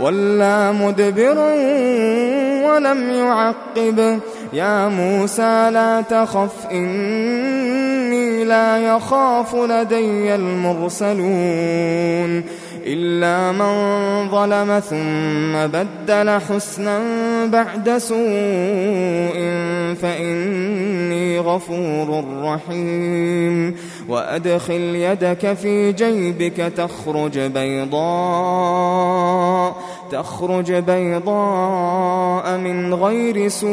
ولا مدبرا ولم يعقب يا موسى لا تخف إني لا يخاف لدي المرسلون إلا من ظلم ثم بدل حسنا بعد سوء فإني غفور رحيم وأدخل يدك في جيبك تخرج بيضاء تخرج بيضاء من غير سوء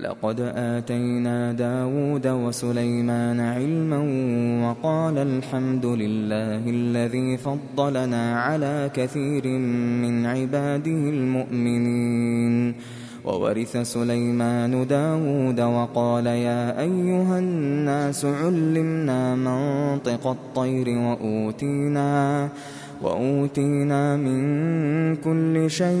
وَلَقَدْ آتَيْنَا دَاوُودَ وَسُلَيْمَانَ عِلْمًا وَقَالَ الْحَمْدُ لِلَّهِ الَّذِي فَضَّلَنَا عَلَى كَثِيرٍ مِّنْ عِبَادِهِ الْمُؤْمِنِينَ. وورث سليمان داود وقال يا أيها الناس علمنا منطق الطير وأوتينا وأوتينا من كل شيء.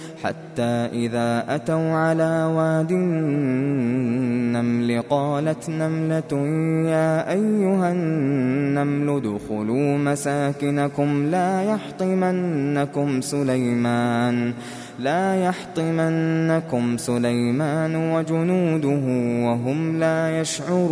حتى إذا أتوا على واد النمل قالت نملة يا أيها النمل دخلوا مساكنكم لا يحطمنكم سليمان لا يحطمنكم سليمان وجنوده وهم لا يشعرون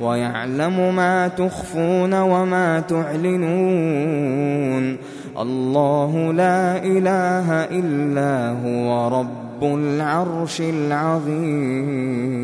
ويعلم ما تخفون وما تعلنون الله لا إله إلا هو رب العرش العظيم